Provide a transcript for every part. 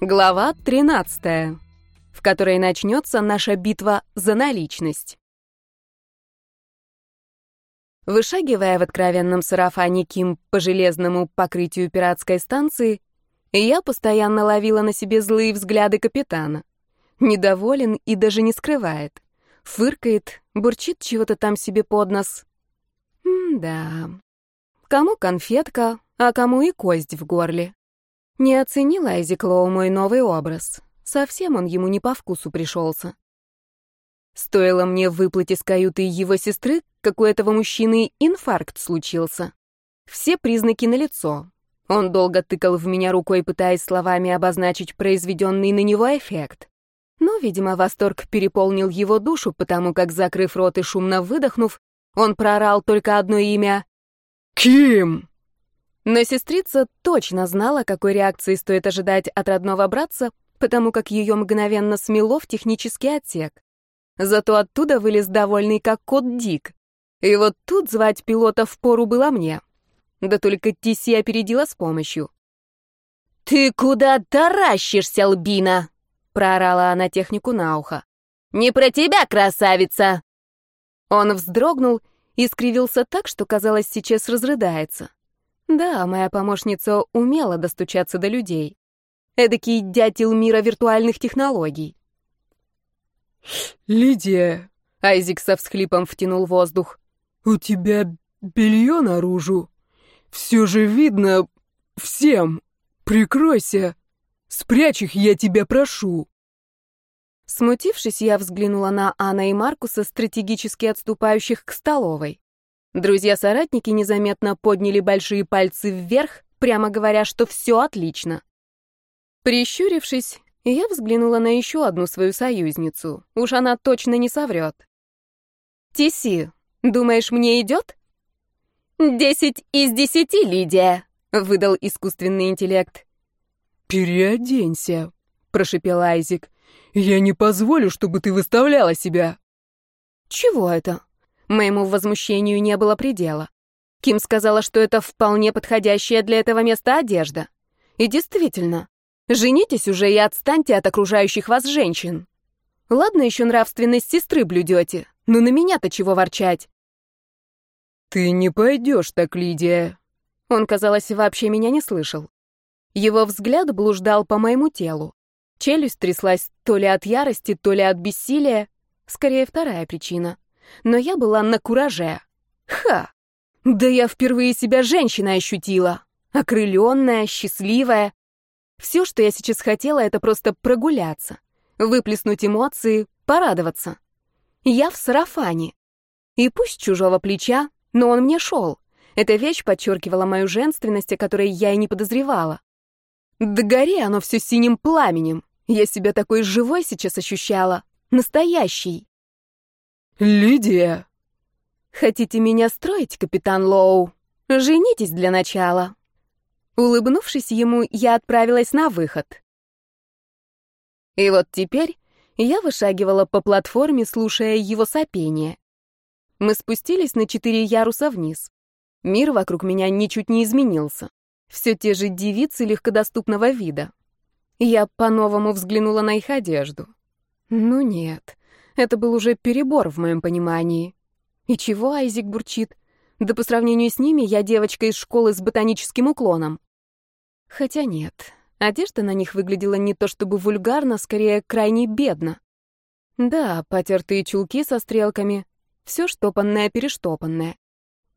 Глава 13, в которой начнется наша битва за наличность. Вышагивая в откровенном сарафане Ким по железному покрытию пиратской станции, я постоянно ловила на себе злые взгляды капитана. Недоволен и даже не скрывает. Фыркает, бурчит чего-то там себе под нос. М-да. Кому конфетка, а кому и кость в горле. Не оценил Айзек мой новый образ. Совсем он ему не по вкусу пришелся. Стоило мне выплыть из каюты его сестры, как у этого мужчины инфаркт случился. Все признаки налицо. Он долго тыкал в меня рукой, пытаясь словами обозначить произведенный на него эффект. Но, видимо, восторг переполнил его душу, потому как, закрыв рот и шумно выдохнув, он проорал только одно имя — «Ким!». Но сестрица точно знала, какой реакции стоит ожидать от родного братца, потому как ее мгновенно смело в технический отсек. Зато оттуда вылез довольный как кот Дик. И вот тут звать пилота в пору было мне. Да только Тиси опередила с помощью. «Ты куда таращишься, Лбина?» — проорала она технику на ухо. «Не про тебя, красавица!» Он вздрогнул и скривился так, что, казалось, сейчас разрыдается. Да, моя помощница умела достучаться до людей. Эдакий дятел мира виртуальных технологий. «Лидия!» — Айзик со всхлипом втянул воздух. «У тебя белье наружу. Все же видно всем. Прикройся. Спрячь их, я тебя прошу». Смутившись, я взглянула на Анна и Маркуса, стратегически отступающих к столовой. Друзья-соратники незаметно подняли большие пальцы вверх, прямо говоря, что все отлично. Прищурившись, я взглянула на еще одну свою союзницу. Уж она точно не соврет. «Тиси, думаешь, мне идет?» «Десять из десяти, Лидия», — выдал искусственный интеллект. «Переоденься», — прошепел Айзик. «Я не позволю, чтобы ты выставляла себя». «Чего это?» Моему возмущению не было предела. Ким сказала, что это вполне подходящая для этого места одежда. И действительно, женитесь уже и отстаньте от окружающих вас женщин. Ладно, еще нравственность сестры блюдете, но на меня-то чего ворчать? «Ты не пойдешь так, Лидия». Он, казалось, вообще меня не слышал. Его взгляд блуждал по моему телу. Челюсть тряслась то ли от ярости, то ли от бессилия. Скорее, вторая причина но я была на кураже. Ха! Да я впервые себя женщиной ощутила. Окрыленная, счастливая. Все, что я сейчас хотела, это просто прогуляться, выплеснуть эмоции, порадоваться. Я в сарафане. И пусть чужого плеча, но он мне шел. Эта вещь подчеркивала мою женственность, о которой я и не подозревала. Да гори оно все синим пламенем. Я себя такой живой сейчас ощущала. Настоящий. «Лидия!» «Хотите меня строить, капитан Лоу? Женитесь для начала». Улыбнувшись ему, я отправилась на выход. И вот теперь я вышагивала по платформе, слушая его сопение. Мы спустились на четыре яруса вниз. Мир вокруг меня ничуть не изменился. Все те же девицы легкодоступного вида. Я по-новому взглянула на их одежду. Ну нет, это был уже перебор в моем понимании. И чего Айзик бурчит? Да по сравнению с ними я девочка из школы с ботаническим уклоном. Хотя нет, одежда на них выглядела не то чтобы вульгарно, скорее крайне бедно. Да, потертые чулки со стрелками, все штопанное-перештопанное.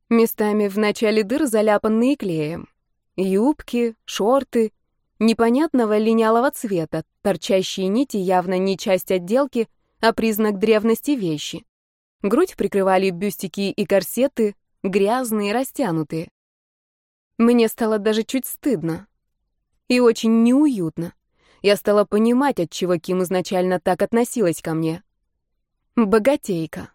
Местами в начале дыр заляпанные клеем. Юбки, шорты, непонятного линялого цвета, торчащие нити явно не часть отделки — а признак древности вещи. Грудь прикрывали бюстики и корсеты, грязные, растянутые. Мне стало даже чуть стыдно. И очень неуютно. Я стала понимать, от чего Ким изначально так относилась ко мне. Богатейка.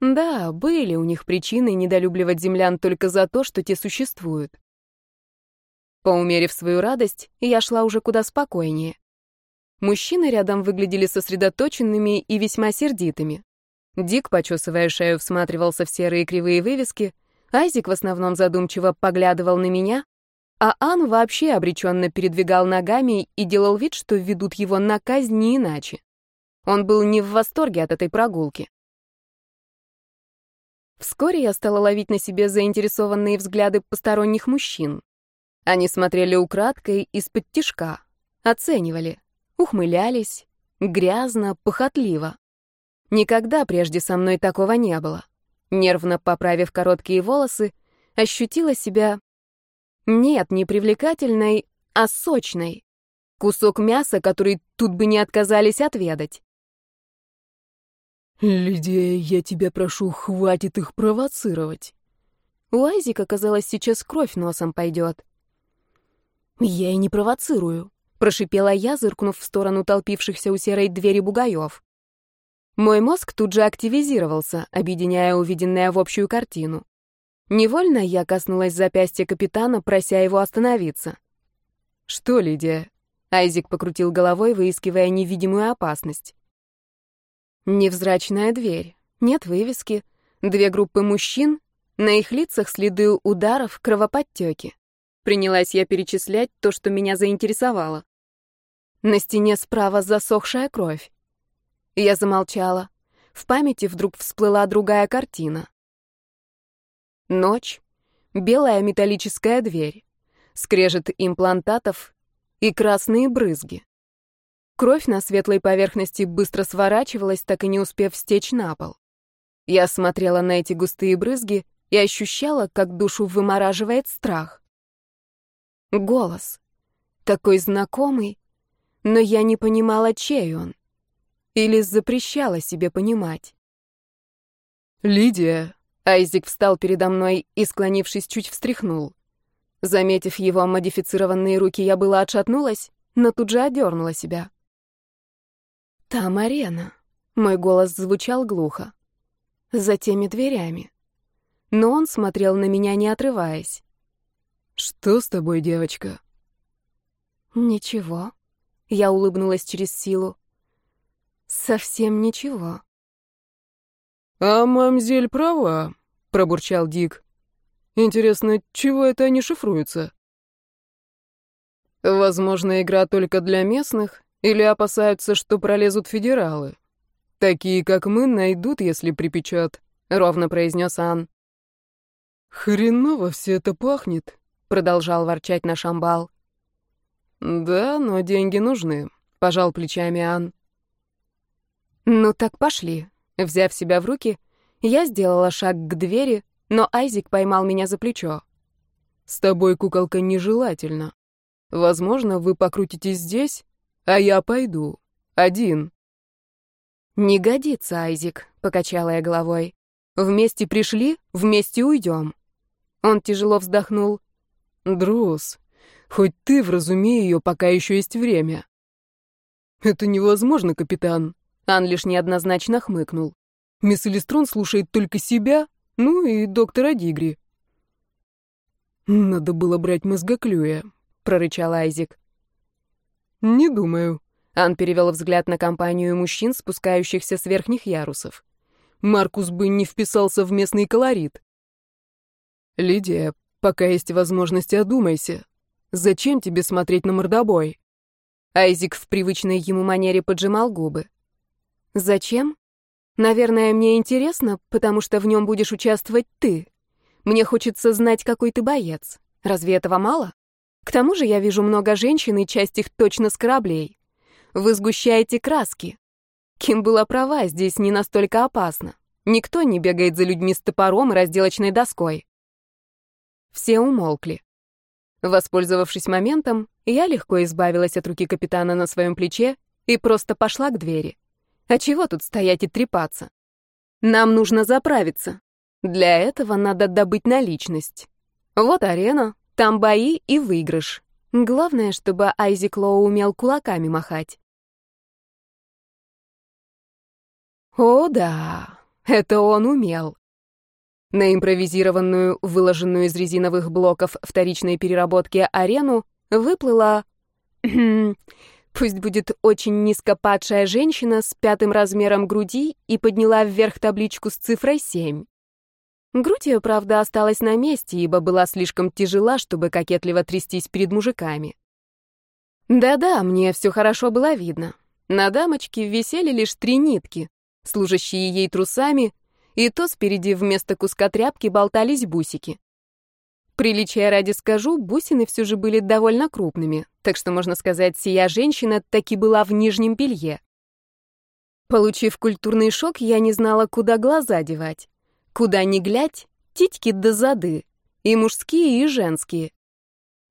Да, были у них причины недолюбливать землян только за то, что те существуют. Поумерив свою радость, я шла уже куда спокойнее. Мужчины рядом выглядели сосредоточенными и весьма сердитыми. Дик, почесывая шею, всматривался в серые кривые вывески, Айзик в основном задумчиво поглядывал на меня, а Ан вообще обреченно передвигал ногами и делал вид, что ведут его на казнь не иначе. Он был не в восторге от этой прогулки. Вскоре я стала ловить на себе заинтересованные взгляды посторонних мужчин. Они смотрели украдкой из-под тишка, оценивали, ухмылялись, грязно, похотливо. Никогда прежде со мной такого не было. Нервно поправив короткие волосы, ощутила себя... Нет, не привлекательной, а сочной. Кусок мяса, который тут бы не отказались отведать. «Лидия, я тебя прошу, хватит их провоцировать». У Айзика, казалось, сейчас кровь носом пойдет. «Я и не провоцирую», — прошипела я, зыркнув в сторону толпившихся у серой двери бугаев. Мой мозг тут же активизировался, объединяя увиденное в общую картину. Невольно я коснулась запястья капитана, прося его остановиться. «Что, Лидия?» Айзик покрутил головой, выискивая невидимую опасность. Невзрачная дверь. Нет вывески. Две группы мужчин. На их лицах следы ударов, кровоподтеки. Принялась я перечислять то, что меня заинтересовало. На стене справа засохшая кровь. Я замолчала. В памяти вдруг всплыла другая картина. Ночь. Белая металлическая дверь. Скрежет имплантатов и красные брызги. Кровь на светлой поверхности быстро сворачивалась, так и не успев стечь на пол. Я смотрела на эти густые брызги и ощущала, как душу вымораживает страх. Голос. Такой знакомый, но я не понимала, чей он. Или запрещала себе понимать. «Лидия!» Айзик встал передо мной и, склонившись, чуть встряхнул. Заметив его модифицированные руки, я была отшатнулась, но тут же одернула себя. Там арена. Мой голос звучал глухо. За теми дверями. Но он смотрел на меня, не отрываясь. «Что с тобой, девочка?» «Ничего». Я улыбнулась через силу. «Совсем ничего». «А мамзель права», — пробурчал Дик. «Интересно, чего это они шифруются?» «Возможно, игра только для местных, или опасаются, что пролезут федералы? Такие, как мы, найдут, если припечат», — ровно произнес Ан. «Хреново все это пахнет», — продолжал ворчать наш амбал. «Да, но деньги нужны», — пожал плечами Ан. «Ну так пошли». Взяв себя в руки, я сделала шаг к двери, но Айзик поймал меня за плечо. «С тобой, куколка, нежелательно. Возможно, вы покрутитесь здесь, а я пойду. Один. Не годится, Айзик, покачала я головой. Вместе пришли, вместе уйдем. Он тяжело вздохнул. Друз, хоть ты вразуми ее, пока еще есть время. Это невозможно, капитан. Ан лишь неоднозначно хмыкнул. Мисс Элистрон слушает только себя, ну и доктора Дигри. «Надо было брать мозгоклюя», — прорычал Айзик. «Не думаю». Ан перевел взгляд на компанию мужчин, спускающихся с верхних ярусов. «Маркус бы не вписался в местный колорит». «Лидия, пока есть возможность, одумайся. Зачем тебе смотреть на мордобой?» Айзик в привычной ему манере поджимал губы. «Зачем? Наверное, мне интересно, потому что в нем будешь участвовать ты. Мне хочется знать, какой ты боец. Разве этого мало?» К тому же я вижу много женщин, и часть их точно с кораблей. Вы сгущаете краски. Ким была права, здесь не настолько опасно. Никто не бегает за людьми с топором и разделочной доской. Все умолкли. Воспользовавшись моментом, я легко избавилась от руки капитана на своем плече и просто пошла к двери. А чего тут стоять и трепаться? Нам нужно заправиться. Для этого надо добыть наличность. Вот арена, там бои и выигрыш. Главное, чтобы Айзек Лоу умел кулаками махать. О да, это он умел. На импровизированную, выложенную из резиновых блоков вторичной переработки арену выплыла... пусть будет очень низкопадшая женщина с пятым размером груди и подняла вверх табличку с цифрой 7. Грудь ее, правда, осталась на месте, ибо была слишком тяжела, чтобы кокетливо трястись перед мужиками. Да-да, мне все хорошо было видно. На дамочке висели лишь три нитки, служащие ей трусами, и то спереди вместо куска тряпки болтались бусики. Приличия ради скажу, бусины все же были довольно крупными, так что, можно сказать, сия женщина таки была в нижнем белье. Получив культурный шок, я не знала, куда глаза девать. Куда ни глядь, титьки до зады, и мужские, и женские.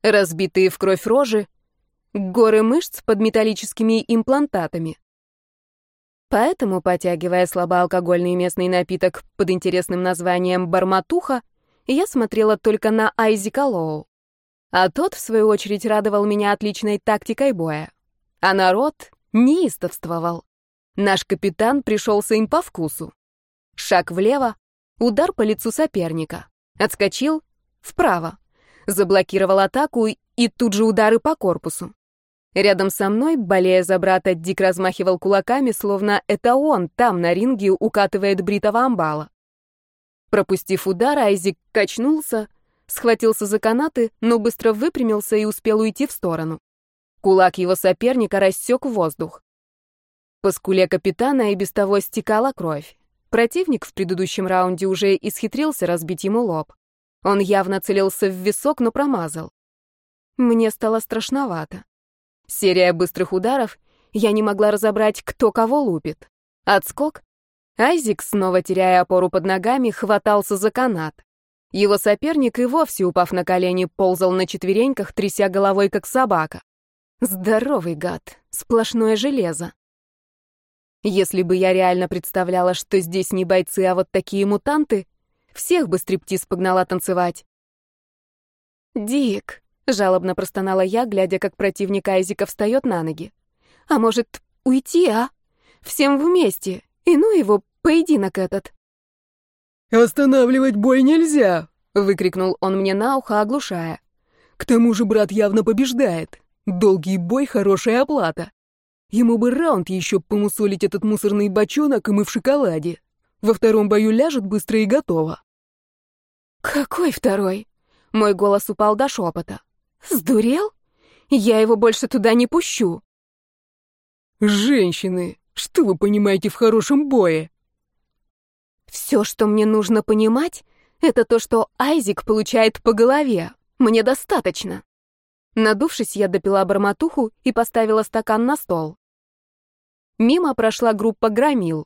Разбитые в кровь рожи, горы мышц под металлическими имплантатами. Поэтому, потягивая слабоалкогольный местный напиток под интересным названием «барматуха», я смотрела только на Айзека Лоу. А тот, в свою очередь, радовал меня отличной тактикой боя. А народ неистовствовал. Наш капитан пришелся им по вкусу. Шаг влево, Удар по лицу соперника. Отскочил вправо. Заблокировал атаку и тут же удары по корпусу. Рядом со мной, болея за брата, Дик размахивал кулаками, словно это он там, на ринге, укатывает бритого амбала. Пропустив удар, Айзик качнулся, схватился за канаты, но быстро выпрямился и успел уйти в сторону. Кулак его соперника рассек воздух. По скуле капитана и без того стекала кровь. Противник в предыдущем раунде уже исхитрился разбить ему лоб. Он явно целился в висок, но промазал. Мне стало страшновато. Серия быстрых ударов, я не могла разобрать, кто кого лупит. Отскок. Айзик, снова теряя опору под ногами, хватался за канат. Его соперник и вовсе, упав на колени, ползал на четвереньках, тряся головой, как собака. Здоровый гад, сплошное железо. Если бы я реально представляла, что здесь не бойцы, а вот такие мутанты, всех бы стриптиз погнала танцевать. «Дик», — жалобно простонала я, глядя, как противник Айзика встает на ноги. «А может, уйти, а? Всем вместе, и ну его, поединок этот». «Останавливать бой нельзя!» — выкрикнул он мне на ухо, оглушая. «К тому же брат явно побеждает. Долгий бой — хорошая оплата. Ему бы раунд еще помусолить этот мусорный бочонок, и мы в шоколаде. Во втором бою ляжет быстро и готово. «Какой второй?» Мой голос упал до шепота. «Сдурел? Я его больше туда не пущу». «Женщины, что вы понимаете в хорошем бое?» «Все, что мне нужно понимать, это то, что Айзик получает по голове. Мне достаточно». Надувшись, я допила бормотуху и поставила стакан на стол. Мимо прошла группа громил.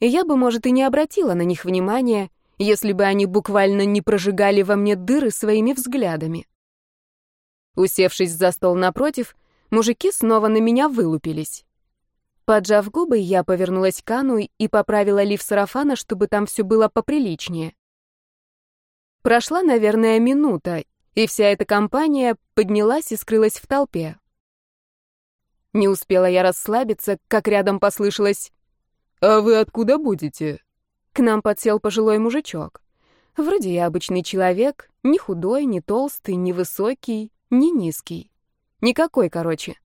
Я бы, может, и не обратила на них внимания, если бы они буквально не прожигали во мне дыры своими взглядами. Усевшись за стол напротив, мужики снова на меня вылупились. Поджав губы, я повернулась к Ану и поправила лиф сарафана, чтобы там все было поприличнее. Прошла, наверное, минута, и вся эта компания поднялась и скрылась в толпе. Не успела я расслабиться, как рядом послышалось «А вы откуда будете?» К нам подсел пожилой мужичок. Вроде я обычный человек, ни худой, ни толстый, ни высокий, ни низкий. Никакой, короче.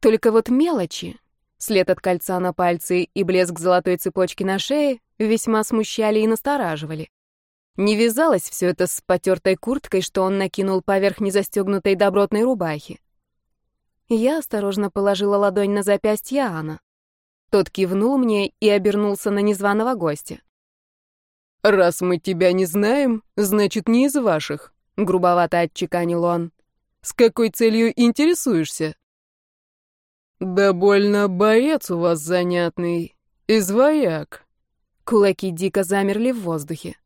Только вот мелочи. След от кольца на пальце и блеск золотой цепочки на шее весьма смущали и настораживали. Не вязалось все это с потертой курткой, что он накинул поверх незастегнутой добротной рубахи. Я осторожно положила ладонь на запястье Анна. Тот кивнул мне и обернулся на незваного гостя. «Раз мы тебя не знаем, значит, не из ваших», — грубовато отчеканил он. «С какой целью интересуешься?» «Да больно боец у вас занятный. Извояк». Кулаки дико замерли в воздухе.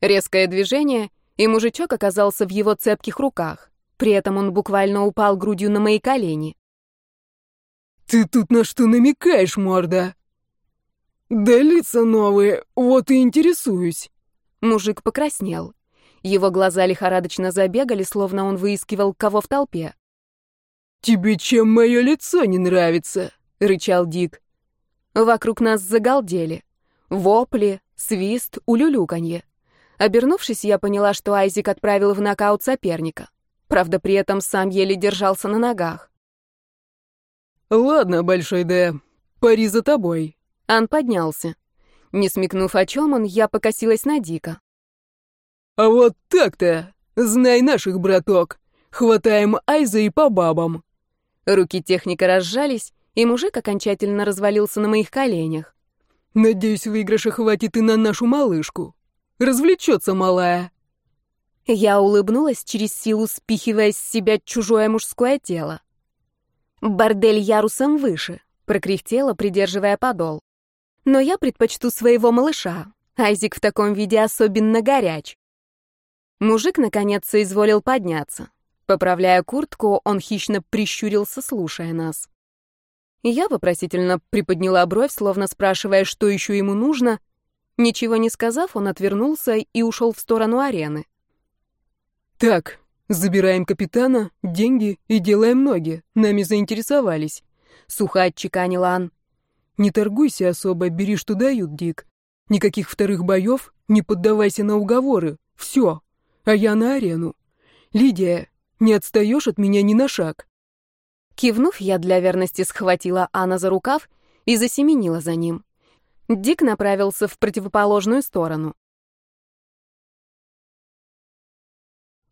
Резкое движение, и мужичок оказался в его цепких руках. При этом он буквально упал грудью на мои колени. «Ты тут на что намекаешь, морда?» «Да лица новые, вот и интересуюсь». Мужик покраснел. Его глаза лихорадочно забегали, словно он выискивал кого в толпе. «Тебе чем мое лицо не нравится?» — рычал Дик. Вокруг нас загалдели. Вопли, свист, улюлюканье. Обернувшись, я поняла, что Айзик отправил в нокаут соперника. Правда, при этом сам еле держался на ногах. «Ладно, Большой Д, пари за тобой». Ан поднялся. Не смекнув о чем он, я покосилась на Дика. А вот так-то! Знай наших, браток! Хватаем Айза и по бабам!» Руки техника разжались, и мужик окончательно развалился на моих коленях. «Надеюсь, выигрыша хватит и на нашу малышку. Развлечется малая». Я улыбнулась через силу, спихивая с себя чужое мужское тело. «Бордель ярусом выше», — прокряхтела, придерживая подол. «Но я предпочту своего малыша. Айзик в таком виде особенно горяч». Мужик, наконец, соизволил подняться. Поправляя куртку, он хищно прищурился, слушая нас. Я вопросительно приподняла бровь, словно спрашивая, что еще ему нужно. Ничего не сказав, он отвернулся и ушел в сторону арены. «Так, забираем капитана, деньги и делаем ноги. Нами заинтересовались», — сухо отчеканил Ан. «Не торгуйся особо, бери, что дают, Дик. Никаких вторых боев, не поддавайся на уговоры. Все. А я на арену. Лидия, не отстаешь от меня ни на шаг». Кивнув, я для верности схватила Анна за рукав и засеменила за ним. Дик направился в противоположную сторону.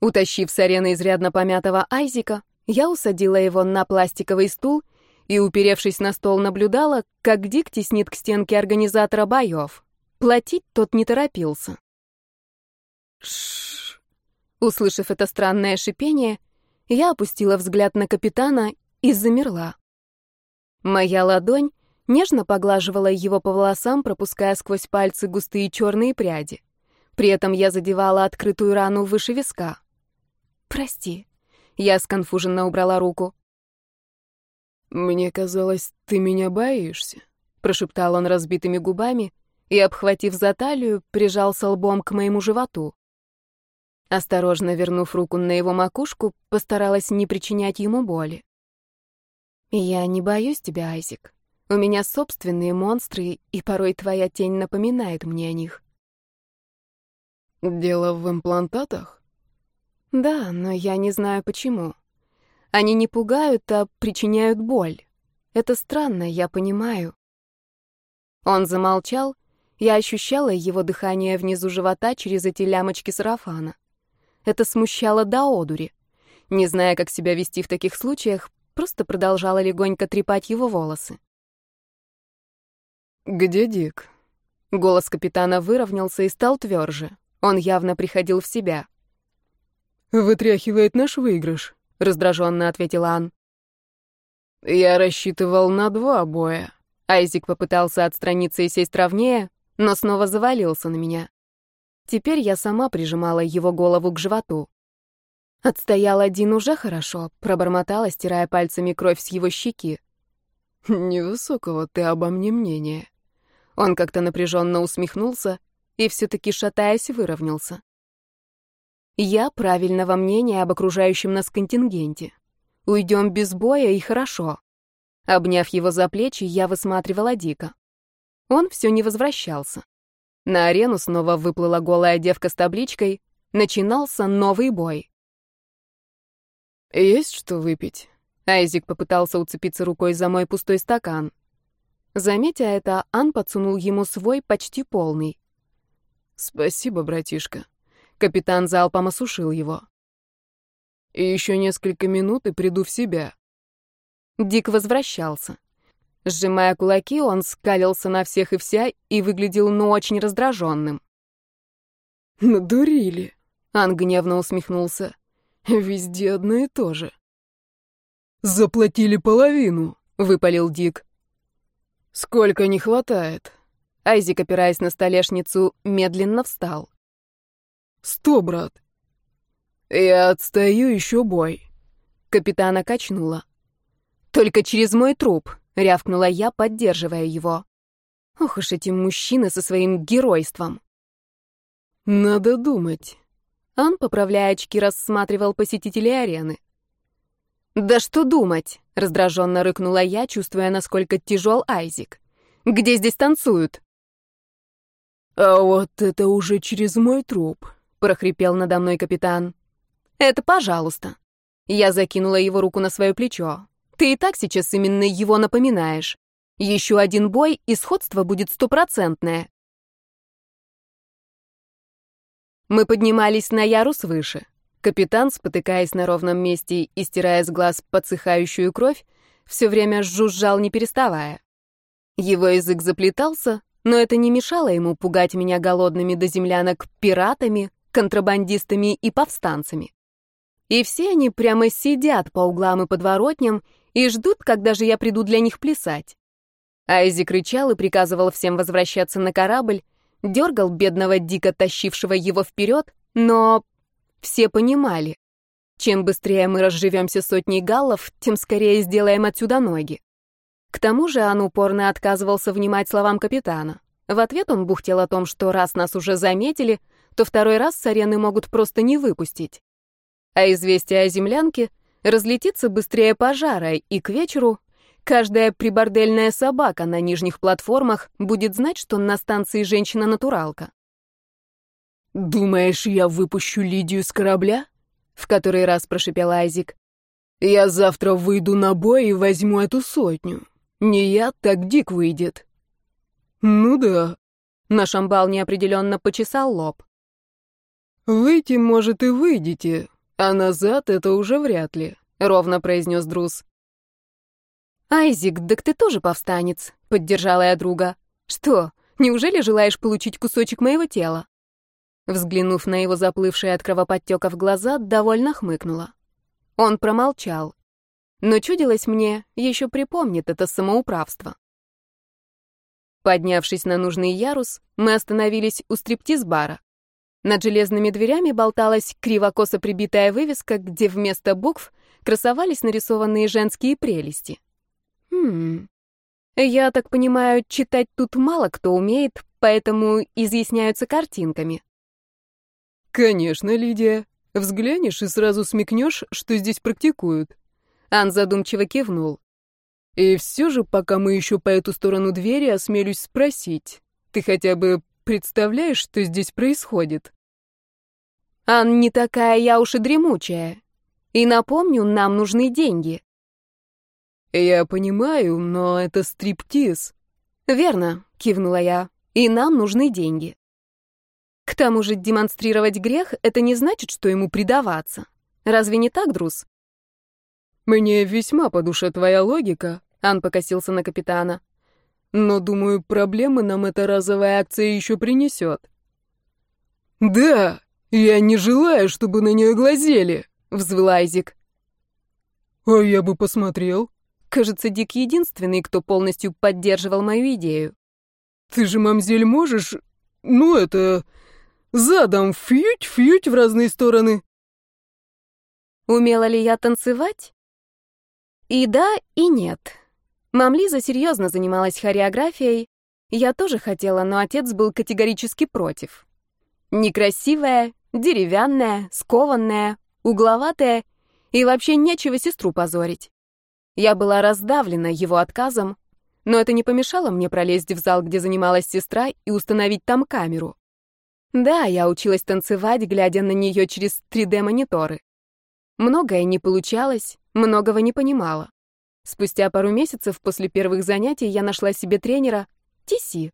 Утащив с арены изрядно помятого Айзика, я усадила его на пластиковый стул и, уперевшись на стол, наблюдала, как Дик теснит к стенке организатора боев. Платить тот не торопился. Шш. Услышав это странное шипение, я опустила взгляд на капитана и замерла. Моя ладонь нежно поглаживала его по волосам, пропуская сквозь пальцы густые черные пряди. При этом я задевала открытую рану выше виска. «Прости». Я сконфуженно убрала руку. «Мне казалось, ты меня боишься», — прошептал он разбитыми губами и, обхватив за талию, прижался лбом к моему животу. Осторожно вернув руку на его макушку, постаралась не причинять ему боли. «Я не боюсь тебя, Айзик. У меня собственные монстры, и порой твоя тень напоминает мне о них». «Дело в имплантатах?» Да, но я не знаю почему. Они не пугают, а причиняют боль. Это странно, я понимаю. Он замолчал, я ощущала его дыхание внизу живота через эти лямочки сарафана. Это смущало до одури. Не зная, как себя вести в таких случаях, просто продолжала легонько трепать его волосы. «Где Дик?» Голос капитана выровнялся и стал тверже. Он явно приходил в себя. «Вытряхивает наш выигрыш», — раздраженно ответил Ан. «Я рассчитывал на два боя». Айзик попытался отстраниться и сесть ровнее, но снова завалился на меня. Теперь я сама прижимала его голову к животу. Отстоял один уже хорошо, пробормотала, стирая пальцами кровь с его щеки. «Невысокого ты обо мне мнения». Он как-то напряженно усмехнулся и все-таки, шатаясь, выровнялся. Я правильного мнения об окружающем нас контингенте. Уйдем без боя и хорошо. Обняв его за плечи, я высматривала Дика. Он все не возвращался. На арену снова выплыла голая девка с табличкой «Начинался новый бой». «Есть что выпить?» Айзик попытался уцепиться рукой за мой пустой стакан. Заметя это, Ан подсунул ему свой почти полный. «Спасибо, братишка», Капитан залпом осушил его. И еще несколько минут и приду в себя. Дик возвращался. Сжимая кулаки, он скалился на всех и вся и выглядел ну очень раздраженным. «Надурили!» — Ан гневно усмехнулся. «Везде одно и то же». «Заплатили половину», — выпалил Дик. «Сколько не хватает?» Айзик, опираясь на столешницу, медленно встал. Сто, брат. Я отстаю еще бой. Капитана качнула. Только через мой труп, рявкнула я, поддерживая его. Ох уж эти мужчины со своим геройством. Надо думать. Он, поправляя очки, рассматривал посетителей арены. «Да что думать?» — раздраженно рыкнула я, чувствуя, насколько тяжел Айзик. «Где здесь танцуют?» «А вот это уже через мой труп», прохрипел надо мной капитан. Это пожалуйста. Я закинула его руку на свое плечо. Ты и так сейчас именно его напоминаешь. Еще один бой, и сходство будет стопроцентное. Мы поднимались на ярус выше. Капитан, спотыкаясь на ровном месте и стирая с глаз подсыхающую кровь, все время жужжал, не переставая. Его язык заплетался, но это не мешало ему пугать меня голодными до землянок пиратами, контрабандистами и повстанцами. И все они прямо сидят по углам и подворотням и ждут, когда же я приду для них плясать. Айзик рычал и приказывал всем возвращаться на корабль, дергал бедного дико тащившего его вперед, но все понимали. Чем быстрее мы разживемся сотней галлов, тем скорее сделаем отсюда ноги. К тому же он упорно отказывался внимать словам капитана. В ответ он бухтел о том, что раз нас уже заметили, то второй раз с арены могут просто не выпустить. А известие о землянке разлетится быстрее пожара, и к вечеру каждая прибордельная собака на нижних платформах будет знать, что на станции женщина-натуралка. «Думаешь, я выпущу Лидию с корабля?» — в который раз прошипел Айзик. «Я завтра выйду на бой и возьму эту сотню. Не я, так Дик выйдет». «Ну да», — наш амбал неопределенно почесал лоб. «Выйти, может, и выйдете, а назад это уже вряд ли», — ровно произнес Друз. «Айзик, так ты тоже повстанец», — поддержала я друга. «Что, неужели желаешь получить кусочек моего тела?» Взглянув на его заплывшие от кровоподтеков глаза, довольно хмыкнула. Он промолчал. Но чудилось мне, еще припомнит это самоуправство. Поднявшись на нужный ярус, мы остановились у стриптиз-бара. Над железными дверями болталась криво-косо прибитая вывеска, где вместо букв красовались нарисованные женские прелести. Хм. Я так понимаю, читать тут мало кто умеет, поэтому изъясняются картинками. «Конечно, Лидия. Взглянешь и сразу смекнешь, что здесь практикуют». Ан задумчиво кивнул. «И все же, пока мы еще по эту сторону двери, осмелюсь спросить, ты хотя бы представляешь, что здесь происходит?» «Ан не такая я уж и дремучая. И напомню, нам нужны деньги». «Я понимаю, но это стриптиз». «Верно», — кивнула я. «И нам нужны деньги». К тому же демонстрировать грех — это не значит, что ему предаваться. Разве не так, Друз? «Мне весьма по душе твоя логика», — Ан покосился на капитана. «Но, думаю, проблемы нам эта разовая акция еще принесет». «Да, я не желаю, чтобы на нее глазели», — взвыл Айзик. «А я бы посмотрел». Кажется, Дик единственный, кто полностью поддерживал мою идею. «Ты же, мамзель, можешь... Ну, это... Задом фьють-фьють в разные стороны. Умела ли я танцевать? И да, и нет. Мамлиза серьезно занималась хореографией. Я тоже хотела, но отец был категорически против. Некрасивая, деревянная, скованная, угловатая и вообще нечего сестру позорить. Я была раздавлена его отказом, но это не помешало мне пролезть в зал, где занималась сестра, и установить там камеру. Да, я училась танцевать, глядя на нее через 3D-мониторы. Многое не получалось, многого не понимала. Спустя пару месяцев после первых занятий я нашла себе тренера Тиси.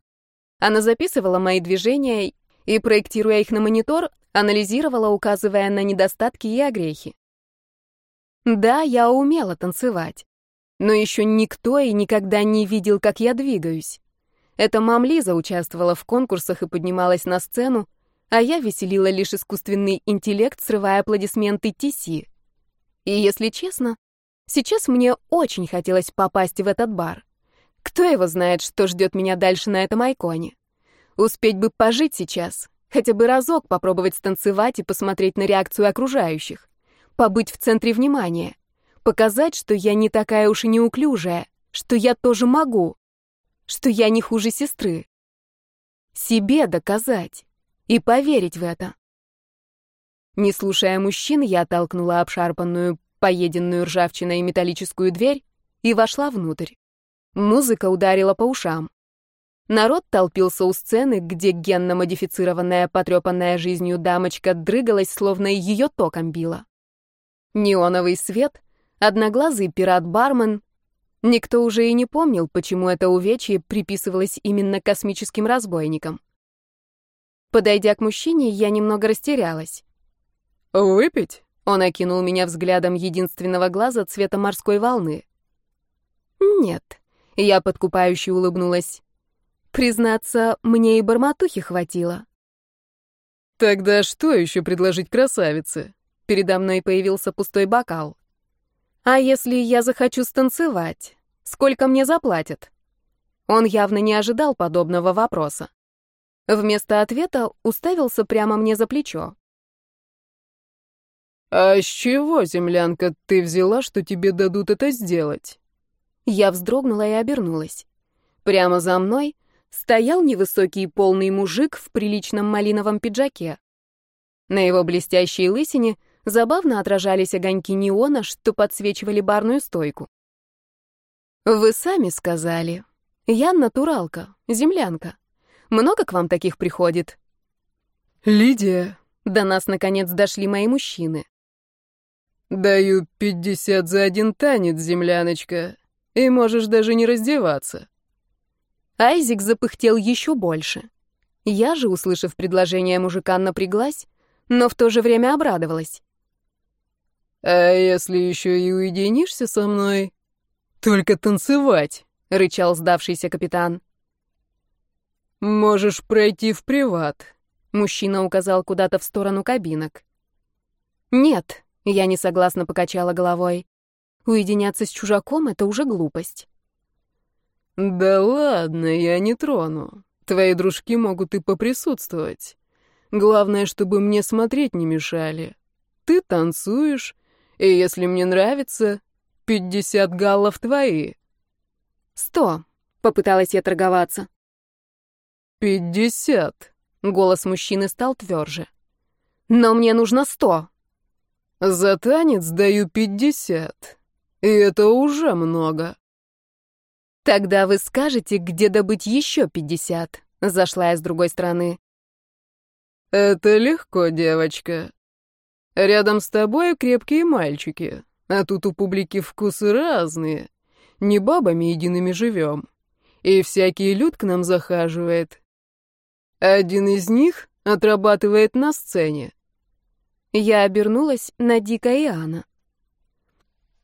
Она записывала мои движения и, проектируя их на монитор, анализировала, указывая на недостатки и огрехи. Да, я умела танцевать. Но еще никто и никогда не видел, как я двигаюсь. Это мам Лиза участвовала в конкурсах и поднималась на сцену, а я веселила лишь искусственный интеллект, срывая аплодисменты Тиси. И если честно, сейчас мне очень хотелось попасть в этот бар. Кто его знает, что ждет меня дальше на этом айконе? Успеть бы пожить сейчас, хотя бы разок попробовать станцевать и посмотреть на реакцию окружающих, побыть в центре внимания, показать, что я не такая уж и неуклюжая, что я тоже могу что я не хуже сестры. Себе доказать и поверить в это. Не слушая мужчин, я толкнула обшарпанную, поеденную ржавчиной металлическую дверь и вошла внутрь. Музыка ударила по ушам. Народ толпился у сцены, где генно-модифицированная, потрепанная жизнью дамочка дрыгалась, словно ее током била. Неоновый свет, одноглазый пират-бармен, Никто уже и не помнил, почему это увечье приписывалось именно космическим разбойникам. Подойдя к мужчине, я немного растерялась. «Выпить?» — он окинул меня взглядом единственного глаза цвета морской волны. «Нет», — я подкупающе улыбнулась. «Признаться, мне и барматухи хватило». «Тогда что еще предложить красавице?» Передо мной появился пустой бокал. «А если я захочу станцевать? Сколько мне заплатят?» Он явно не ожидал подобного вопроса. Вместо ответа уставился прямо мне за плечо. «А с чего, землянка, ты взяла, что тебе дадут это сделать?» Я вздрогнула и обернулась. Прямо за мной стоял невысокий полный мужик в приличном малиновом пиджаке. На его блестящей лысине забавно отражались огоньки неона, что подсвечивали барную стойку. «Вы сами сказали. Я натуралка, землянка. Много к вам таких приходит?» «Лидия!» До нас, наконец, дошли мои мужчины. «Даю пятьдесят за один танец, земляночка, и можешь даже не раздеваться». Айзик запыхтел еще больше. Я же, услышав предложение мужика, напряглась, но в то же время обрадовалась. «А если еще и уединишься со мной, только танцевать», — рычал сдавшийся капитан. «Можешь пройти в приват», — мужчина указал куда-то в сторону кабинок. «Нет», — я не согласно покачала головой. «Уединяться с чужаком — это уже глупость». «Да ладно, я не трону. Твои дружки могут и поприсутствовать. Главное, чтобы мне смотреть не мешали. Ты танцуешь, и если мне нравится, пятьдесят галлов твои». «Сто», — попыталась я торговаться. «Пятьдесят», — голос мужчины стал тверже. «Но мне нужно сто». «За танец даю пятьдесят, и это уже много». «Тогда вы скажете, где добыть еще пятьдесят?» — зашла я с другой стороны. «Это легко, девочка. Рядом с тобой крепкие мальчики, а тут у публики вкусы разные. Не бабами едиными живем. И всякий люд к нам захаживает. Один из них отрабатывает на сцене». Я обернулась на Дика и Анна.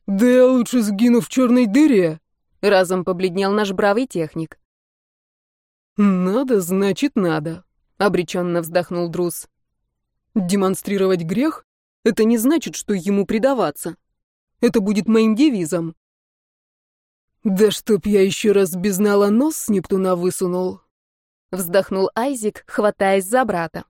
«Да я лучше сгину в черной дыре», Разом побледнел наш бравый техник. «Надо, значит, надо», — обреченно вздохнул Друз. «Демонстрировать грех — это не значит, что ему предаваться. Это будет моим девизом». «Да чтоб я еще раз без нала нос с Нептуна высунул!» Вздохнул Айзик, хватаясь за брата.